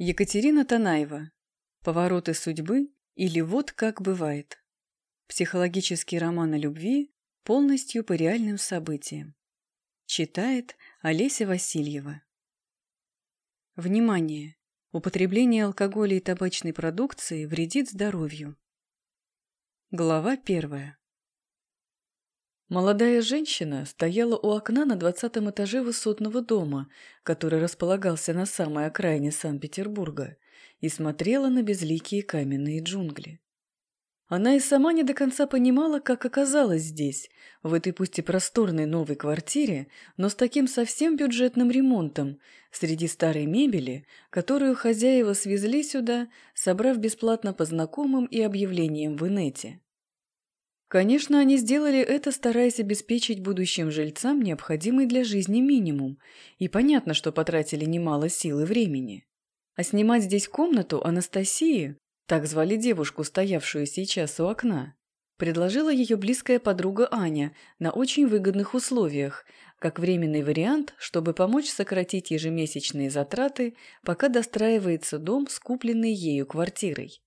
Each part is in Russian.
Екатерина Танаева. Повороты судьбы или вот как бывает. Психологический роман о любви полностью по реальным событиям. Читает Олеся Васильева. Внимание! Употребление алкоголя и табачной продукции вредит здоровью. Глава первая. Молодая женщина стояла у окна на двадцатом этаже высотного дома, который располагался на самой окраине Санкт-Петербурга, и смотрела на безликие каменные джунгли. Она и сама не до конца понимала, как оказалась здесь, в этой пусть и просторной новой квартире, но с таким совсем бюджетным ремонтом, среди старой мебели, которую хозяева свезли сюда, собрав бесплатно по знакомым и объявлениям в инете. Конечно, они сделали это, стараясь обеспечить будущим жильцам необходимый для жизни минимум, и понятно, что потратили немало сил и времени. А снимать здесь комнату Анастасии, так звали девушку, стоявшую сейчас у окна, предложила ее близкая подруга Аня на очень выгодных условиях, как временный вариант, чтобы помочь сократить ежемесячные затраты, пока достраивается дом с купленной ею квартирой.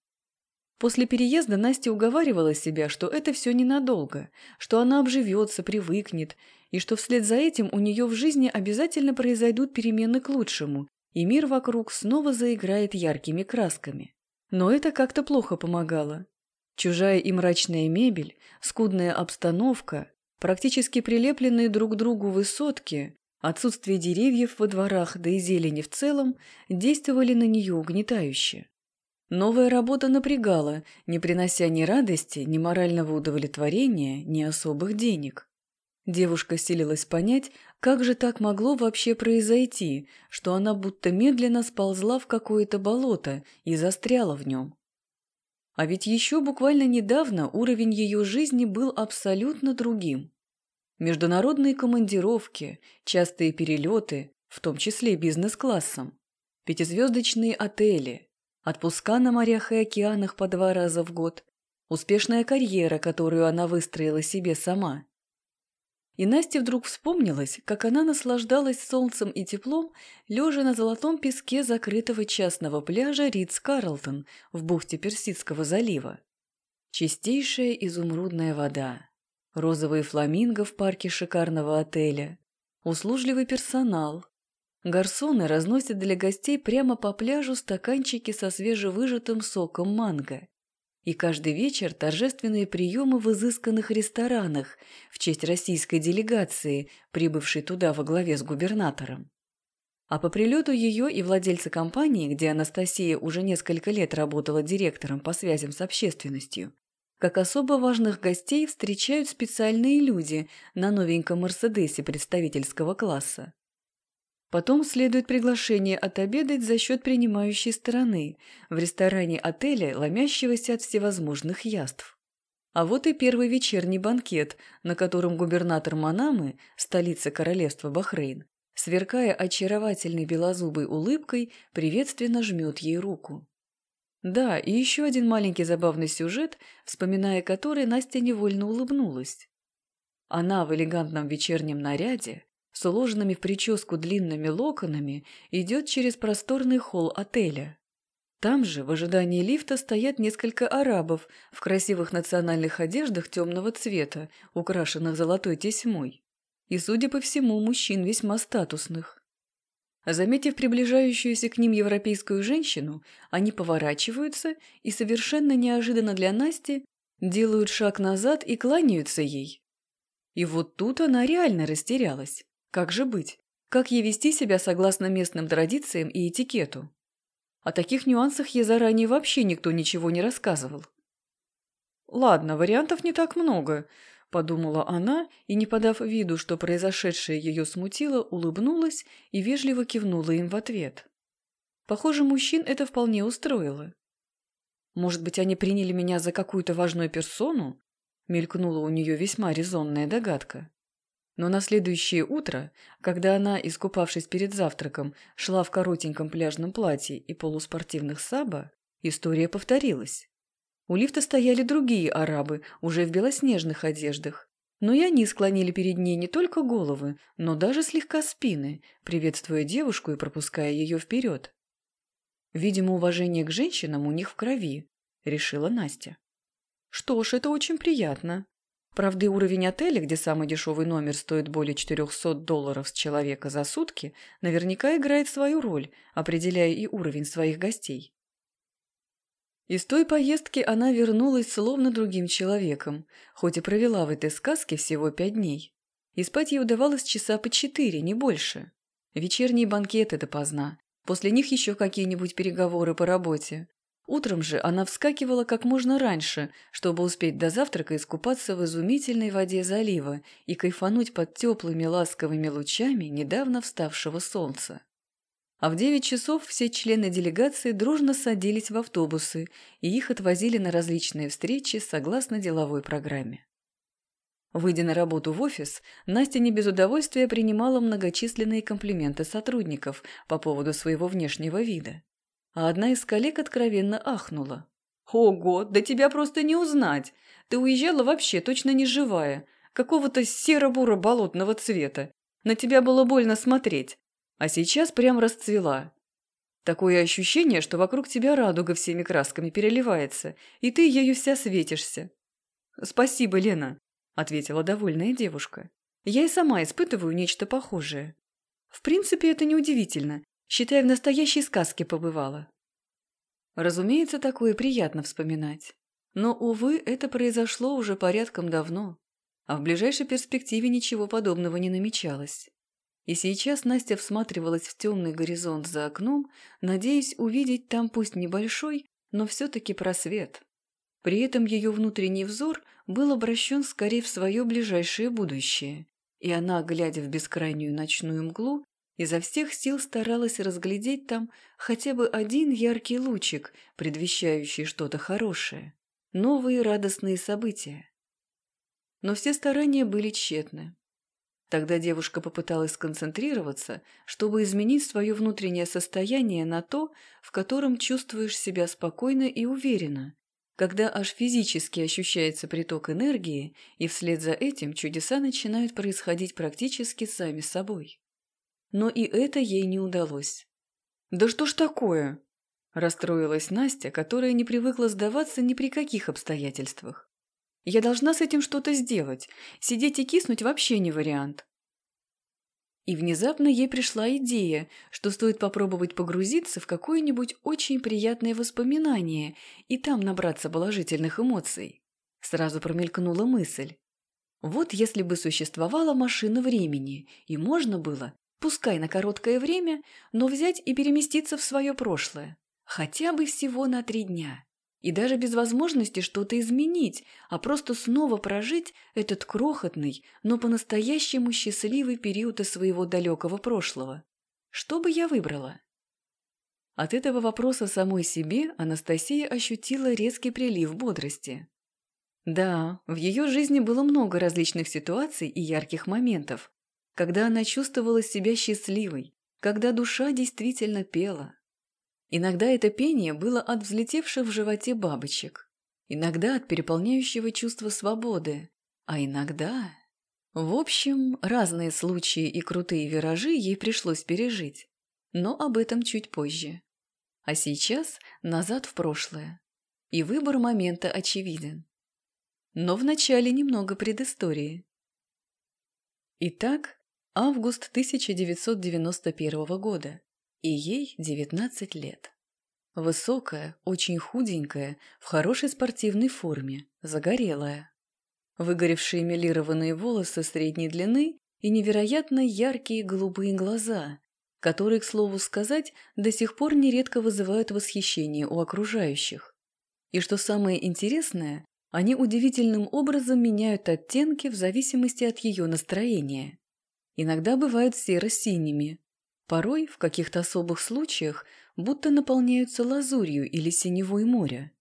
После переезда Настя уговаривала себя, что это все ненадолго, что она обживется, привыкнет, и что вслед за этим у нее в жизни обязательно произойдут перемены к лучшему, и мир вокруг снова заиграет яркими красками. Но это как-то плохо помогало. Чужая и мрачная мебель, скудная обстановка, практически прилепленные друг к другу высотки, отсутствие деревьев во дворах, да и зелени в целом, действовали на нее угнетающе. Новая работа напрягала, не принося ни радости, ни морального удовлетворения, ни особых денег. Девушка силилась понять, как же так могло вообще произойти, что она будто медленно сползла в какое-то болото и застряла в нем. А ведь еще буквально недавно уровень ее жизни был абсолютно другим. Международные командировки, частые перелеты, в том числе бизнес-классом, пятизвездочные отели, Отпуска на морях и океанах по два раза в год. Успешная карьера, которую она выстроила себе сама. И Насте вдруг вспомнилось, как она наслаждалась солнцем и теплом, лежа на золотом песке закрытого частного пляжа Ридс-Карлтон в бухте Персидского залива. Чистейшая изумрудная вода, розовые фламинго в парке шикарного отеля, услужливый персонал, Гарсоны разносят для гостей прямо по пляжу стаканчики со свежевыжатым соком манго. И каждый вечер торжественные приемы в изысканных ресторанах в честь российской делегации, прибывшей туда во главе с губернатором. А по прилету ее и владельца компании, где Анастасия уже несколько лет работала директором по связям с общественностью, как особо важных гостей встречают специальные люди на новеньком Мерседесе представительского класса. Потом следует приглашение отобедать за счет принимающей стороны в ресторане отеля, ломящегося от всевозможных яств. А вот и первый вечерний банкет, на котором губернатор Манамы, столица королевства Бахрейн, сверкая очаровательной белозубой улыбкой, приветственно жмет ей руку. Да, и еще один маленький забавный сюжет, вспоминая который, Настя невольно улыбнулась. Она в элегантном вечернем наряде, с уложенными в прическу длинными локонами, идет через просторный холл отеля. Там же, в ожидании лифта, стоят несколько арабов в красивых национальных одеждах темного цвета, украшенных золотой тесьмой. И, судя по всему, мужчин весьма статусных. Заметив приближающуюся к ним европейскую женщину, они поворачиваются и совершенно неожиданно для Насти делают шаг назад и кланяются ей. И вот тут она реально растерялась. Как же быть? Как ей вести себя согласно местным традициям и этикету? О таких нюансах ей заранее вообще никто ничего не рассказывал. «Ладно, вариантов не так много», – подумала она и, не подав виду, что произошедшее ее смутило, улыбнулась и вежливо кивнула им в ответ. Похоже, мужчин это вполне устроило. «Может быть, они приняли меня за какую-то важную персону?» – мелькнула у нее весьма резонная догадка. Но на следующее утро, когда она, искупавшись перед завтраком, шла в коротеньком пляжном платье и полуспортивных саба, история повторилась. У лифта стояли другие арабы, уже в белоснежных одеждах. Но и они склонили перед ней не только головы, но даже слегка спины, приветствуя девушку и пропуская ее вперед. Видимо, уважение к женщинам у них в крови, решила Настя. Что ж, это очень приятно. Правда, уровень отеля, где самый дешевый номер стоит более 400 долларов с человека за сутки, наверняка играет свою роль, определяя и уровень своих гостей. Из той поездки она вернулась словно другим человеком, хоть и провела в этой сказке всего пять дней. И спать ей удавалось часа по четыре, не больше. Вечерние банкеты допоздна, после них еще какие-нибудь переговоры по работе. Утром же она вскакивала как можно раньше, чтобы успеть до завтрака искупаться в изумительной воде залива и кайфануть под теплыми ласковыми лучами недавно вставшего солнца. А в девять часов все члены делегации дружно садились в автобусы, и их отвозили на различные встречи согласно деловой программе. Выйдя на работу в офис, Настя не без удовольствия принимала многочисленные комплименты сотрудников по поводу своего внешнего вида. А одна из коллег откровенно ахнула. «Ого, да тебя просто не узнать! Ты уезжала вообще точно не живая, какого-то серо-буро-болотного цвета. На тебя было больно смотреть а сейчас прям расцвела. Такое ощущение, что вокруг тебя радуга всеми красками переливается, и ты ею вся светишься. «Спасибо, Лена», – ответила довольная девушка. «Я и сама испытываю нечто похожее. В принципе, это неудивительно, считай, в настоящей сказке побывала». Разумеется, такое приятно вспоминать. Но, увы, это произошло уже порядком давно, а в ближайшей перспективе ничего подобного не намечалось. И сейчас Настя всматривалась в темный горизонт за окном, надеясь увидеть там пусть небольшой, но все-таки просвет. При этом ее внутренний взор был обращен скорее в свое ближайшее будущее, и она, глядя в бескрайнюю ночную мглу, изо всех сил старалась разглядеть там хотя бы один яркий лучик, предвещающий что-то хорошее, новые радостные события. Но все старания были тщетны. Тогда девушка попыталась сконцентрироваться, чтобы изменить свое внутреннее состояние на то, в котором чувствуешь себя спокойно и уверенно, когда аж физически ощущается приток энергии, и вслед за этим чудеса начинают происходить практически сами собой. Но и это ей не удалось. «Да что ж такое?» – расстроилась Настя, которая не привыкла сдаваться ни при каких обстоятельствах. Я должна с этим что-то сделать. Сидеть и киснуть вообще не вариант. И внезапно ей пришла идея, что стоит попробовать погрузиться в какое-нибудь очень приятное воспоминание и там набраться положительных эмоций. Сразу промелькнула мысль. Вот если бы существовала машина времени, и можно было, пускай на короткое время, но взять и переместиться в свое прошлое. Хотя бы всего на три дня. И даже без возможности что-то изменить, а просто снова прожить этот крохотный, но по-настоящему счастливый период из своего далекого прошлого. Что бы я выбрала? От этого вопроса самой себе Анастасия ощутила резкий прилив бодрости. Да, в ее жизни было много различных ситуаций и ярких моментов, когда она чувствовала себя счастливой, когда душа действительно пела. Иногда это пение было от взлетевших в животе бабочек, иногда от переполняющего чувства свободы, а иногда... В общем, разные случаи и крутые виражи ей пришлось пережить, но об этом чуть позже. А сейчас назад в прошлое. И выбор момента очевиден. Но вначале немного предыстории. Итак, август 1991 года и ей 19 лет. Высокая, очень худенькая, в хорошей спортивной форме, загорелая. Выгоревшие мелированные волосы средней длины и невероятно яркие голубые глаза, которые, к слову сказать, до сих пор нередко вызывают восхищение у окружающих. И что самое интересное, они удивительным образом меняют оттенки в зависимости от ее настроения. Иногда бывают серо-синими, Порой, в каких-то особых случаях, будто наполняются лазурью или синевой моря.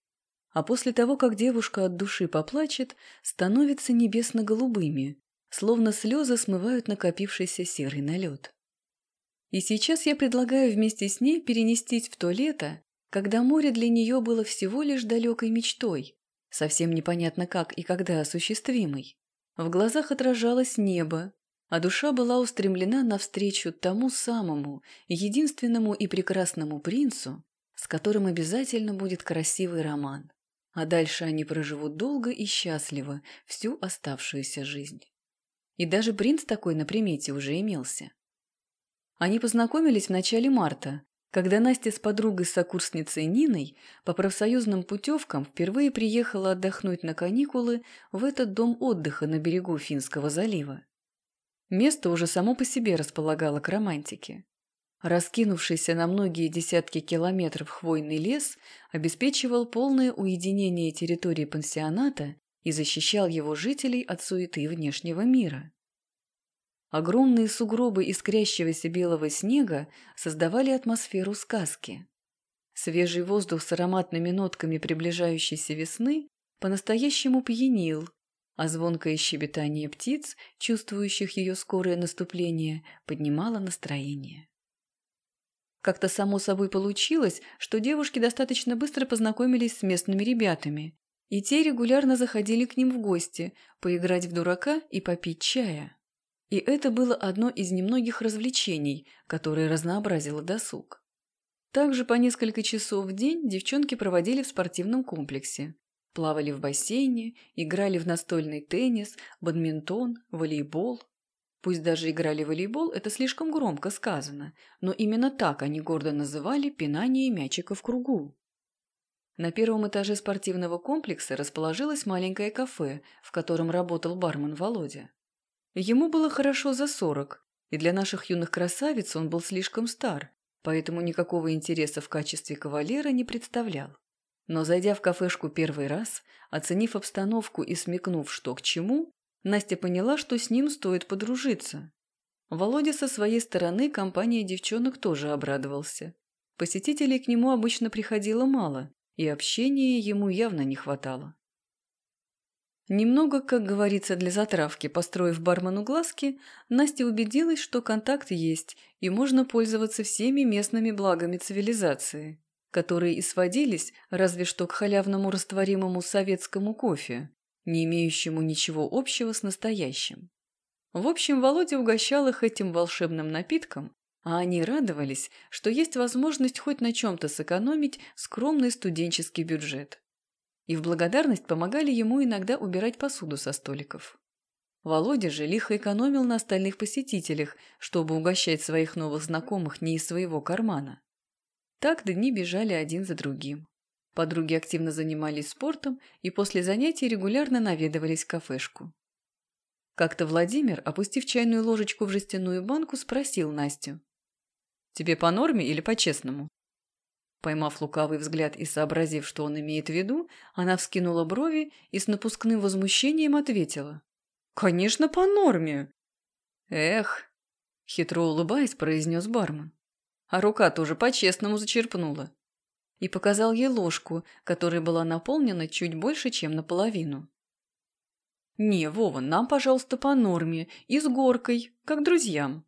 А после того, как девушка от души поплачет, становятся небесно-голубыми, словно слезы смывают накопившийся серый налет. И сейчас я предлагаю вместе с ней перенестись в то лето, когда море для нее было всего лишь далекой мечтой, совсем непонятно как и когда осуществимой. В глазах отражалось небо, а душа была устремлена навстречу тому самому, единственному и прекрасному принцу, с которым обязательно будет красивый роман. А дальше они проживут долго и счастливо всю оставшуюся жизнь. И даже принц такой на примете уже имелся. Они познакомились в начале марта, когда Настя с подругой-сокурсницей Ниной по профсоюзным путевкам впервые приехала отдохнуть на каникулы в этот дом отдыха на берегу Финского залива. Место уже само по себе располагало к романтике. Раскинувшийся на многие десятки километров хвойный лес обеспечивал полное уединение территории пансионата и защищал его жителей от суеты внешнего мира. Огромные сугробы искрящегося белого снега создавали атмосферу сказки. Свежий воздух с ароматными нотками приближающейся весны по-настоящему пьянил, а звонкое щебетание птиц, чувствующих ее скорое наступление, поднимало настроение. Как-то само собой получилось, что девушки достаточно быстро познакомились с местными ребятами, и те регулярно заходили к ним в гости, поиграть в дурака и попить чая. И это было одно из немногих развлечений, которое разнообразило досуг. Также по несколько часов в день девчонки проводили в спортивном комплексе. Плавали в бассейне, играли в настольный теннис, бадминтон, волейбол, Пусть даже играли в волейбол, это слишком громко сказано, но именно так они гордо называли пинание мячика в кругу. На первом этаже спортивного комплекса расположилось маленькое кафе, в котором работал бармен Володя. Ему было хорошо за сорок, и для наших юных красавиц он был слишком стар, поэтому никакого интереса в качестве кавалера не представлял. Но зайдя в кафешку первый раз, оценив обстановку и смекнув, что к чему, Настя поняла, что с ним стоит подружиться. Володя со своей стороны компания девчонок тоже обрадовался. Посетителей к нему обычно приходило мало, и общения ему явно не хватало. Немного, как говорится, для затравки, построив бармену глазки, Настя убедилась, что контакт есть, и можно пользоваться всеми местными благами цивилизации, которые и сводились разве что к халявному растворимому советскому кофе, не имеющему ничего общего с настоящим. В общем, Володя угощал их этим волшебным напитком, а они радовались, что есть возможность хоть на чем-то сэкономить скромный студенческий бюджет. И в благодарность помогали ему иногда убирать посуду со столиков. Володя же лихо экономил на остальных посетителях, чтобы угощать своих новых знакомых не из своего кармана. Так дни бежали один за другим. Подруги активно занимались спортом и после занятий регулярно наведывались в кафешку. Как-то Владимир, опустив чайную ложечку в жестяную банку, спросил Настю. «Тебе по норме или по-честному?» Поймав лукавый взгляд и сообразив, что он имеет в виду, она вскинула брови и с напускным возмущением ответила. «Конечно, по норме!» «Эх!» – хитро улыбаясь, произнес бармен. А рука тоже по-честному зачерпнула и показал ей ложку, которая была наполнена чуть больше, чем наполовину. «Не, Вова, нам, пожалуйста, по норме и с горкой, как друзьям»,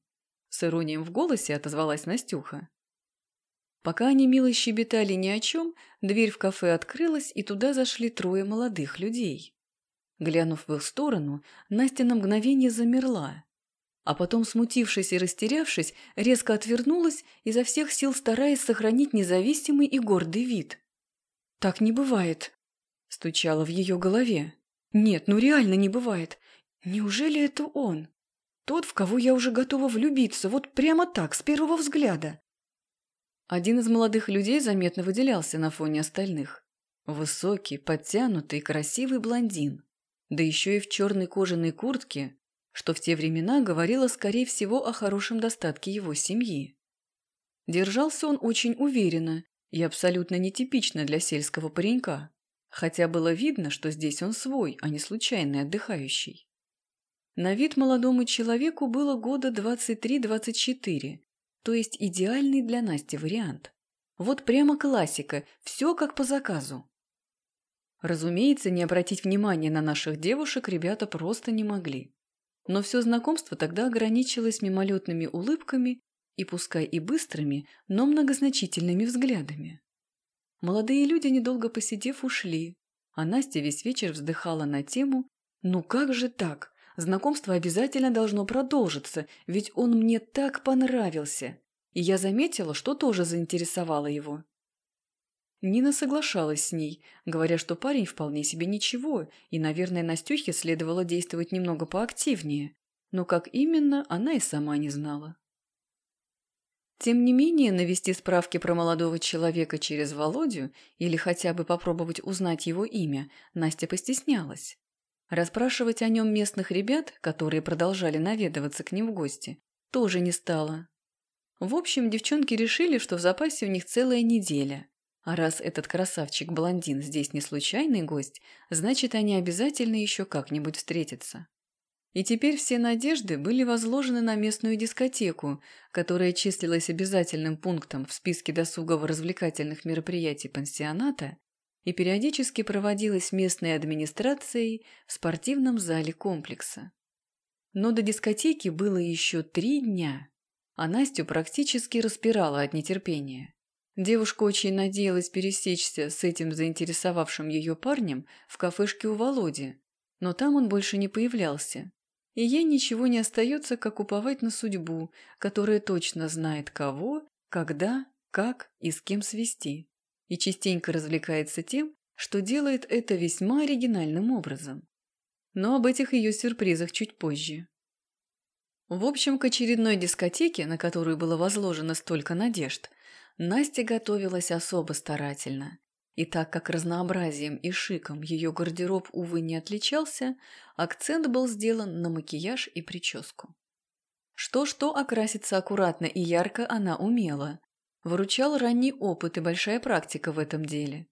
с иронием в голосе отозвалась Настюха. Пока они мило щебетали ни о чем, дверь в кафе открылась, и туда зашли трое молодых людей. Глянув в их сторону, Настя на мгновение замерла а потом, смутившись и растерявшись, резко отвернулась, изо всех сил стараясь сохранить независимый и гордый вид. «Так не бывает», – стучало в ее голове. «Нет, ну реально не бывает. Неужели это он? Тот, в кого я уже готова влюбиться, вот прямо так, с первого взгляда?» Один из молодых людей заметно выделялся на фоне остальных. Высокий, подтянутый, красивый блондин. Да еще и в черной кожаной куртке, что в те времена говорило, скорее всего, о хорошем достатке его семьи. Держался он очень уверенно и абсолютно нетипично для сельского паренька, хотя было видно, что здесь он свой, а не случайный отдыхающий. На вид молодому человеку было года 23-24, то есть идеальный для Насти вариант. Вот прямо классика, все как по заказу. Разумеется, не обратить внимания на наших девушек ребята просто не могли. Но все знакомство тогда ограничилось мимолетными улыбками и, пускай и быстрыми, но многозначительными взглядами. Молодые люди, недолго посидев, ушли, а Настя весь вечер вздыхала на тему «Ну как же так? Знакомство обязательно должно продолжиться, ведь он мне так понравился!» И я заметила, что тоже заинтересовало его. Нина соглашалась с ней, говоря, что парень вполне себе ничего, и, наверное, Настюхе следовало действовать немного поактивнее, но как именно, она и сама не знала. Тем не менее, навести справки про молодого человека через Володю или хотя бы попробовать узнать его имя Настя постеснялась. Расспрашивать о нем местных ребят, которые продолжали наведываться к ним в гости, тоже не стала. В общем, девчонки решили, что в запасе у них целая неделя – а раз этот красавчик-блондин здесь не случайный гость, значит, они обязательно еще как-нибудь встретятся. И теперь все надежды были возложены на местную дискотеку, которая числилась обязательным пунктом в списке досугово-развлекательных мероприятий пансионата и периодически проводилась местной администрацией в спортивном зале комплекса. Но до дискотеки было еще три дня, а Настю практически распирала от нетерпения. Девушка очень надеялась пересечься с этим заинтересовавшим ее парнем в кафешке у Володи, но там он больше не появлялся. И ей ничего не остается, как уповать на судьбу, которая точно знает кого, когда, как и с кем свести, и частенько развлекается тем, что делает это весьма оригинальным образом. Но об этих ее сюрпризах чуть позже. В общем, к очередной дискотеке, на которую было возложено столько надежд – Настя готовилась особо старательно. И так как разнообразием и шиком ее гардероб, увы, не отличался, акцент был сделан на макияж и прическу. Что-что окраситься аккуратно и ярко она умела. Выручал ранний опыт и большая практика в этом деле.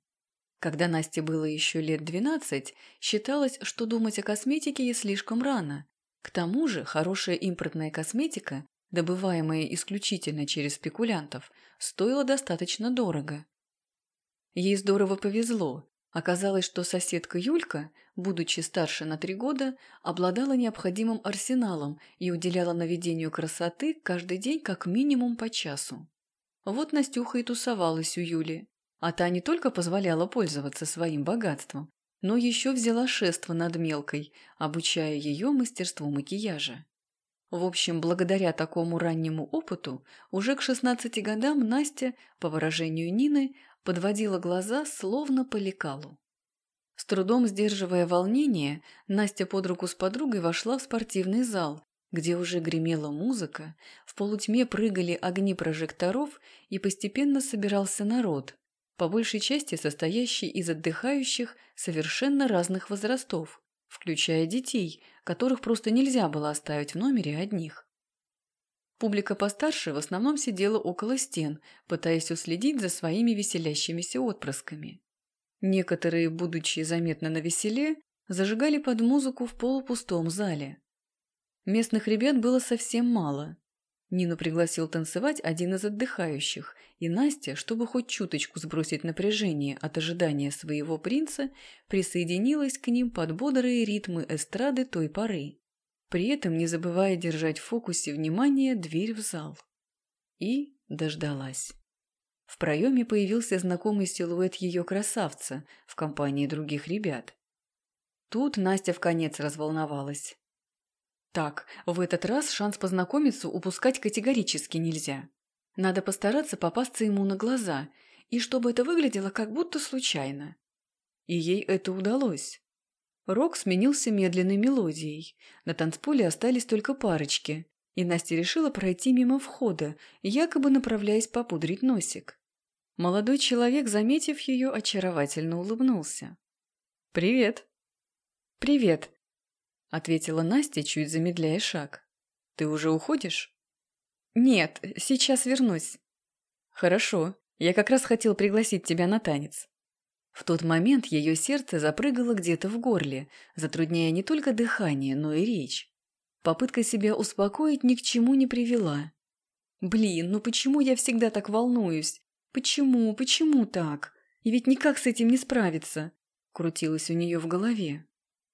Когда Насте было еще лет двенадцать, считалось, что думать о косметике ей слишком рано. К тому же хорошая импортная косметика добываемое исключительно через спекулянтов, стоило достаточно дорого. Ей здорово повезло. Оказалось, что соседка Юлька, будучи старше на три года, обладала необходимым арсеналом и уделяла наведению красоты каждый день как минимум по часу. Вот Настюха и тусовалась у Юли, а та не только позволяла пользоваться своим богатством, но еще взяла шество над мелкой, обучая ее мастерству макияжа. В общем, благодаря такому раннему опыту, уже к 16 годам Настя, по выражению Нины, подводила глаза словно по лекалу. С трудом сдерживая волнение, Настя под руку с подругой вошла в спортивный зал, где уже гремела музыка, в полутьме прыгали огни прожекторов и постепенно собирался народ, по большей части состоящий из отдыхающих совершенно разных возрастов, включая детей, которых просто нельзя было оставить в номере одних. Публика постарше в основном сидела около стен, пытаясь уследить за своими веселящимися отпрысками. Некоторые, будучи заметно навеселе, зажигали под музыку в полупустом зале. Местных ребят было совсем мало, Нину пригласил танцевать один из отдыхающих, и Настя, чтобы хоть чуточку сбросить напряжение от ожидания своего принца, присоединилась к ним под бодрые ритмы эстрады той поры, при этом не забывая держать в фокусе внимания дверь в зал. И дождалась. В проеме появился знакомый силуэт ее красавца в компании других ребят. Тут Настя в конец разволновалась. Так, в этот раз шанс познакомиться упускать категорически нельзя. Надо постараться попасться ему на глаза, и чтобы это выглядело как будто случайно. И ей это удалось. Рок сменился медленной мелодией. На танцполе остались только парочки, и Настя решила пройти мимо входа, якобы направляясь попудрить носик. Молодой человек, заметив ее, очаровательно улыбнулся. «Привет!» «Привет!» Ответила Настя, чуть замедляя шаг. Ты уже уходишь? Нет, сейчас вернусь. Хорошо, я как раз хотел пригласить тебя на танец. В тот момент ее сердце запрыгало где-то в горле, затрудняя не только дыхание, но и речь. Попытка себя успокоить ни к чему не привела. Блин, ну почему я всегда так волнуюсь? Почему, почему так? И ведь никак с этим не справиться. Крутилось у нее в голове.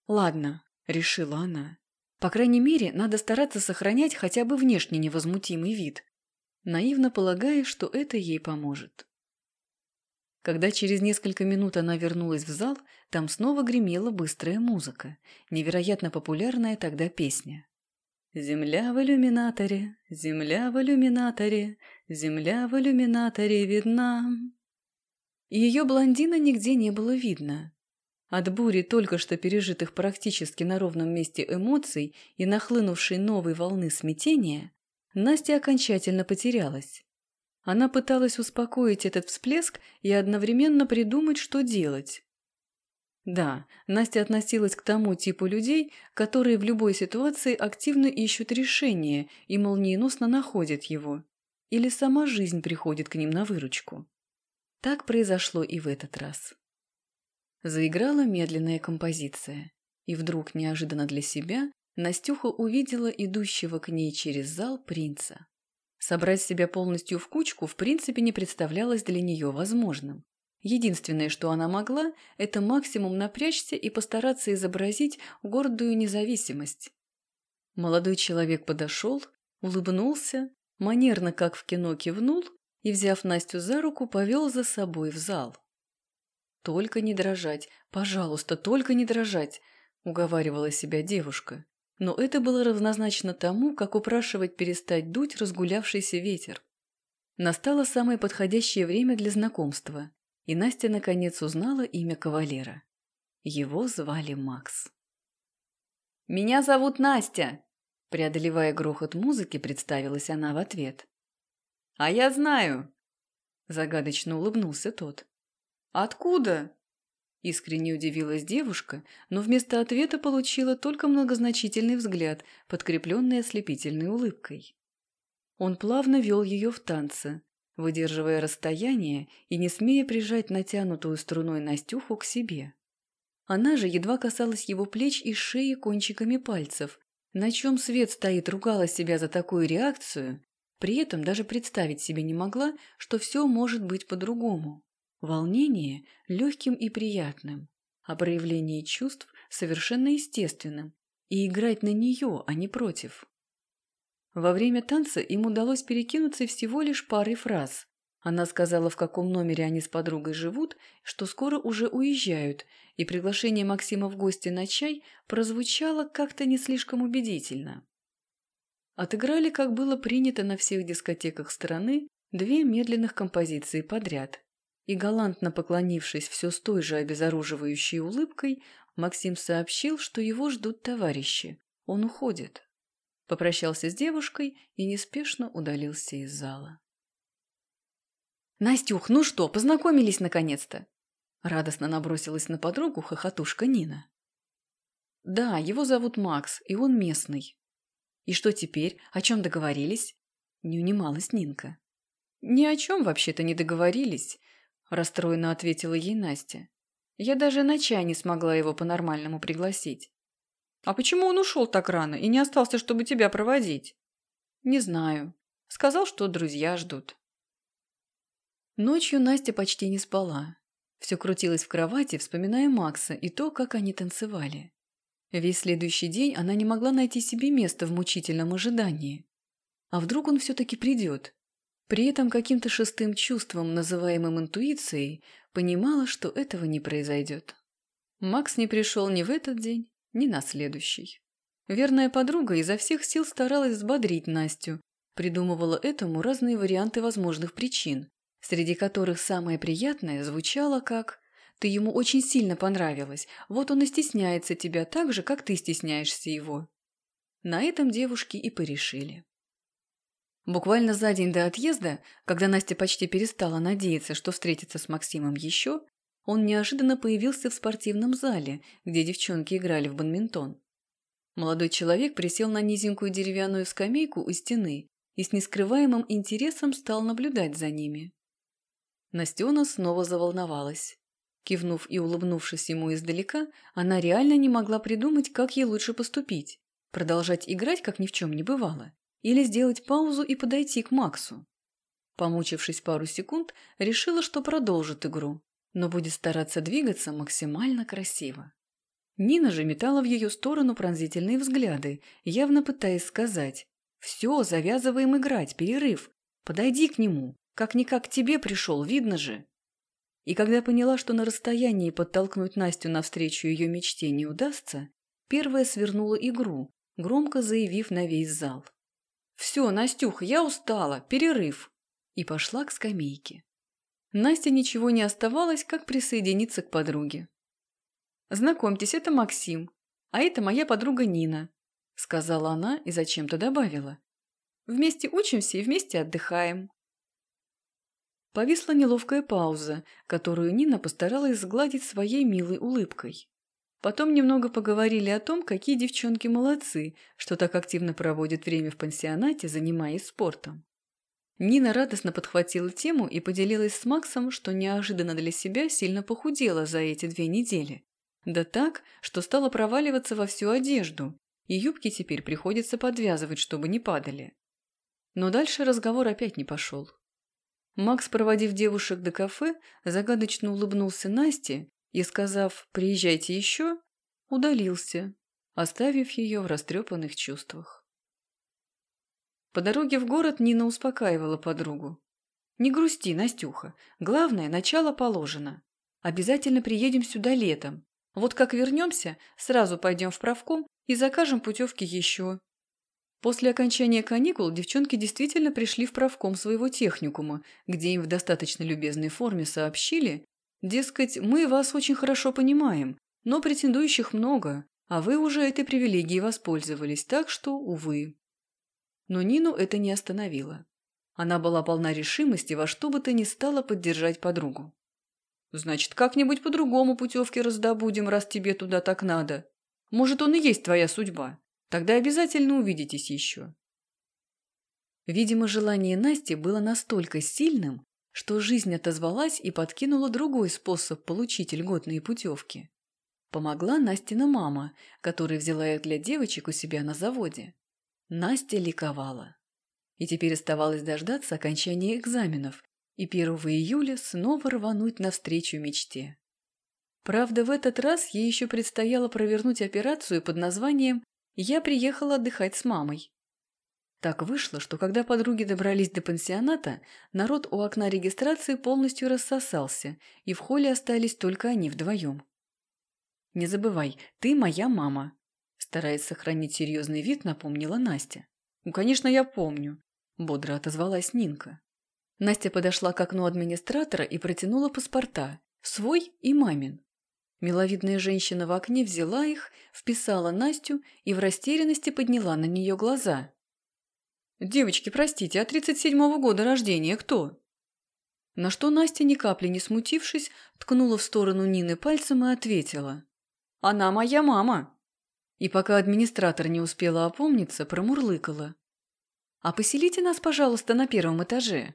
Ладно, – решила она. По крайней мере, надо стараться сохранять хотя бы внешне невозмутимый вид, наивно полагая, что это ей поможет. Когда через несколько минут она вернулась в зал, там снова гремела быстрая музыка, невероятно популярная тогда песня. «Земля в иллюминаторе, земля в иллюминаторе, земля в иллюминаторе видна». ее блондина нигде не было видно. От бури только что пережитых практически на ровном месте эмоций и нахлынувшей новой волны смятения, Настя окончательно потерялась. Она пыталась успокоить этот всплеск и одновременно придумать, что делать. Да, Настя относилась к тому типу людей, которые в любой ситуации активно ищут решение и молниеносно находят его. Или сама жизнь приходит к ним на выручку. Так произошло и в этот раз. Заиграла медленная композиция, и вдруг, неожиданно для себя, Настюха увидела идущего к ней через зал принца. Собрать себя полностью в кучку в принципе не представлялось для нее возможным. Единственное, что она могла, это максимум напрячься и постараться изобразить гордую независимость. Молодой человек подошел, улыбнулся, манерно, как в кино, кивнул и, взяв Настю за руку, повел за собой в зал. «Только не дрожать, пожалуйста, только не дрожать», – уговаривала себя девушка. Но это было равнозначно тому, как упрашивать перестать дуть разгулявшийся ветер. Настало самое подходящее время для знакомства, и Настя наконец узнала имя кавалера. Его звали Макс. «Меня зовут Настя!» Преодолевая грохот музыки, представилась она в ответ. «А я знаю!» Загадочно улыбнулся тот. «Откуда?» Искренне удивилась девушка, но вместо ответа получила только многозначительный взгляд, подкрепленный ослепительной улыбкой. Он плавно вел ее в танце, выдерживая расстояние и не смея прижать натянутую струной Настюху к себе. Она же едва касалась его плеч и шеи кончиками пальцев, на чем свет стоит ругала себя за такую реакцию, при этом даже представить себе не могла, что все может быть по-другому. Волнение легким и приятным, а проявление чувств совершенно естественным, и играть на нее, а не против. Во время танца им удалось перекинуться всего лишь парой фраз. Она сказала, в каком номере они с подругой живут, что скоро уже уезжают, и приглашение Максима в гости на чай прозвучало как-то не слишком убедительно. Отыграли, как было принято на всех дискотеках страны, две медленных композиции подряд, и, галантно поклонившись все с той же обезоруживающей улыбкой, Максим сообщил, что его ждут товарищи. Он уходит. Попрощался с девушкой и неспешно удалился из зала. «Настюх, ну что, познакомились наконец-то?» Радостно набросилась на подругу хохотушка Нина. «Да, его зовут Макс, и он местный». «И что теперь? О чем договорились?» Не унималась Нинка. «Ни о чем вообще-то не договорились. – расстроенно ответила ей Настя. «Я даже на чай не смогла его по-нормальному пригласить». «А почему он ушел так рано и не остался, чтобы тебя проводить?» «Не знаю. Сказал, что друзья ждут». Ночью Настя почти не спала. Все крутилась в кровати, вспоминая Макса и то, как они танцевали. Весь следующий день она не могла найти себе места в мучительном ожидании. А вдруг он все-таки придет? При этом каким-то шестым чувством, называемым интуицией, понимала, что этого не произойдет. Макс не пришел ни в этот день, ни на следующий. Верная подруга изо всех сил старалась взбодрить Настю, придумывала этому разные варианты возможных причин, среди которых самое приятное звучало как «ты ему очень сильно понравилась, вот он и стесняется тебя так же, как ты стесняешься его». На этом девушки и порешили. Буквально за день до отъезда, когда Настя почти перестала надеяться, что встретится с Максимом еще, он неожиданно появился в спортивном зале, где девчонки играли в бадминтон. Молодой человек присел на низенькую деревянную скамейку у стены и с нескрываемым интересом стал наблюдать за ними. Настена снова заволновалась. Кивнув и улыбнувшись ему издалека, она реально не могла придумать, как ей лучше поступить. Продолжать играть, как ни в чем не бывало, или сделать паузу и подойти к Максу. Помучившись пару секунд, решила, что продолжит игру, но будет стараться двигаться максимально красиво. Нина же метала в ее сторону пронзительные взгляды, явно пытаясь сказать «Все, завязываем играть, перерыв. Подойди к нему. Как-никак к тебе пришел, видно же». И когда поняла, что на расстоянии подтолкнуть Настю навстречу ее мечте не удастся, первая свернула игру, громко заявив на весь зал. «Все, Настюха, я устала, перерыв!» И пошла к скамейке. Насте ничего не оставалось, как присоединиться к подруге. «Знакомьтесь, это Максим, а это моя подруга Нина», – сказала она и зачем-то добавила. «Вместе учимся и вместе отдыхаем». Повисла неловкая пауза, которую Нина постаралась сгладить своей милой улыбкой. Потом немного поговорили о том, какие девчонки молодцы, что так активно проводят время в пансионате, занимаясь спортом. Нина радостно подхватила тему и поделилась с Максом, что неожиданно для себя сильно похудела за эти две недели. Да так, что стала проваливаться во всю одежду, и юбки теперь приходится подвязывать, чтобы не падали. Но дальше разговор опять не пошел. Макс, проводив девушек до кафе, загадочно улыбнулся Насте и, сказав «приезжайте еще», удалился, оставив ее в растрепанных чувствах. По дороге в город Нина успокаивала подругу. «Не грусти, Настюха. Главное, начало положено. Обязательно приедем сюда летом. Вот как вернемся, сразу пойдем в правком и закажем путевки еще. После окончания каникул девчонки действительно пришли в правком своего техникума, где им в достаточно любезной форме сообщили, дескать, мы вас очень хорошо понимаем, но претендующих много, а вы уже этой привилегией воспользовались, так что, увы. Но Нину это не остановило. Она была полна решимости во что бы то ни стало поддержать подругу. «Значит, как-нибудь по-другому путевки раздобудем, раз тебе туда так надо. Может, он и есть твоя судьба. Тогда обязательно увидитесь еще». Видимо, желание Насти было настолько сильным, что жизнь отозвалась и подкинула другой способ получить льготные путевки. Помогла Настина мама, которая взяла их для девочек у себя на заводе. Настя ликовала. И теперь оставалось дождаться окончания экзаменов и 1 июля снова рвануть навстречу мечте. Правда, в этот раз ей еще предстояло провернуть операцию под названием «Я приехала отдыхать с мамой». Так вышло, что когда подруги добрались до пансионата, народ у окна регистрации полностью рассосался, и в холле остались только они вдвоем. «Не забывай, ты моя мама», Стараясь сохранить серьезный вид, напомнила Настя. «Ну, конечно, я помню», – бодро отозвалась Нинка. Настя подошла к окну администратора и протянула паспорта, свой и мамин. Миловидная женщина в окне взяла их, вписала Настю и в растерянности подняла на нее глаза. «Девочки, простите, а 37-го года рождения кто?» На что Настя, ни капли не смутившись, ткнула в сторону Нины пальцем и ответила. «Она моя мама!» И пока администратор не успела опомниться, промурлыкала. «А поселите нас, пожалуйста, на первом этаже».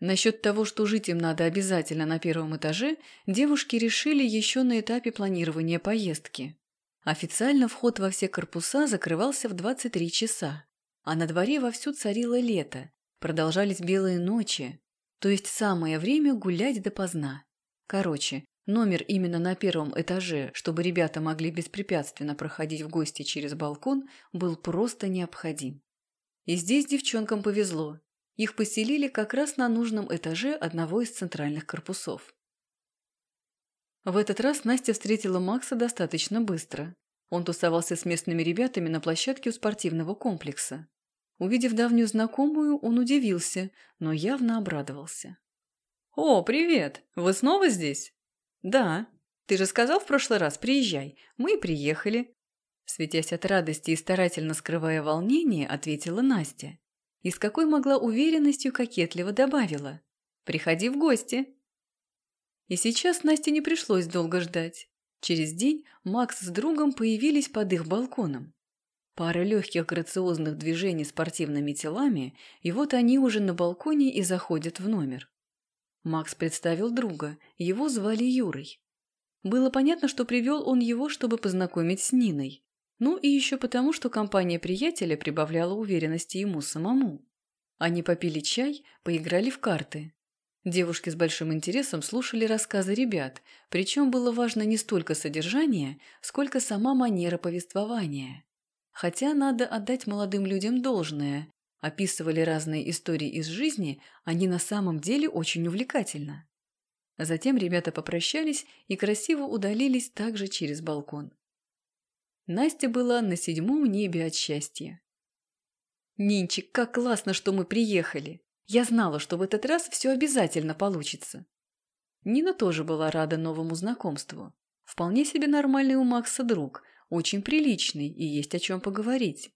Насчет того, что жить им надо обязательно на первом этаже, девушки решили еще на этапе планирования поездки. Официально вход во все корпуса закрывался в 23 часа, а на дворе вовсю царило лето, продолжались белые ночи, то есть самое время гулять допоздна. Короче, Номер именно на первом этаже, чтобы ребята могли беспрепятственно проходить в гости через балкон, был просто необходим. И здесь девчонкам повезло. Их поселили как раз на нужном этаже одного из центральных корпусов. В этот раз Настя встретила Макса достаточно быстро. Он тусовался с местными ребятами на площадке у спортивного комплекса. Увидев давнюю знакомую, он удивился, но явно обрадовался. «О, привет! Вы снова здесь?» «Да. Ты же сказал в прошлый раз, приезжай. Мы и приехали». Светясь от радости и старательно скрывая волнение, ответила Настя. И с какой могла уверенностью кокетливо добавила. «Приходи в гости». И сейчас Насте не пришлось долго ждать. Через день Макс с другом появились под их балконом. Пара легких грациозных движений спортивными телами, и вот они уже на балконе и заходят в номер. Макс представил друга, его звали Юрой. Было понятно, что привел он его, чтобы познакомить с Ниной. Ну и еще потому, что компания приятеля прибавляла уверенности ему самому. Они попили чай, поиграли в карты. Девушки с большим интересом слушали рассказы ребят, причем было важно не столько содержание, сколько сама манера повествования. Хотя надо отдать молодым людям должное, описывали разные истории из жизни, они на самом деле очень увлекательно. Затем ребята попрощались и красиво удалились также через балкон. Настя была на седьмом небе от счастья. «Нинчик, как классно, что мы приехали! Я знала, что в этот раз все обязательно получится. Нина тоже была рада новому знакомству. Вполне себе нормальный у Макса друг, очень приличный и есть о чем поговорить.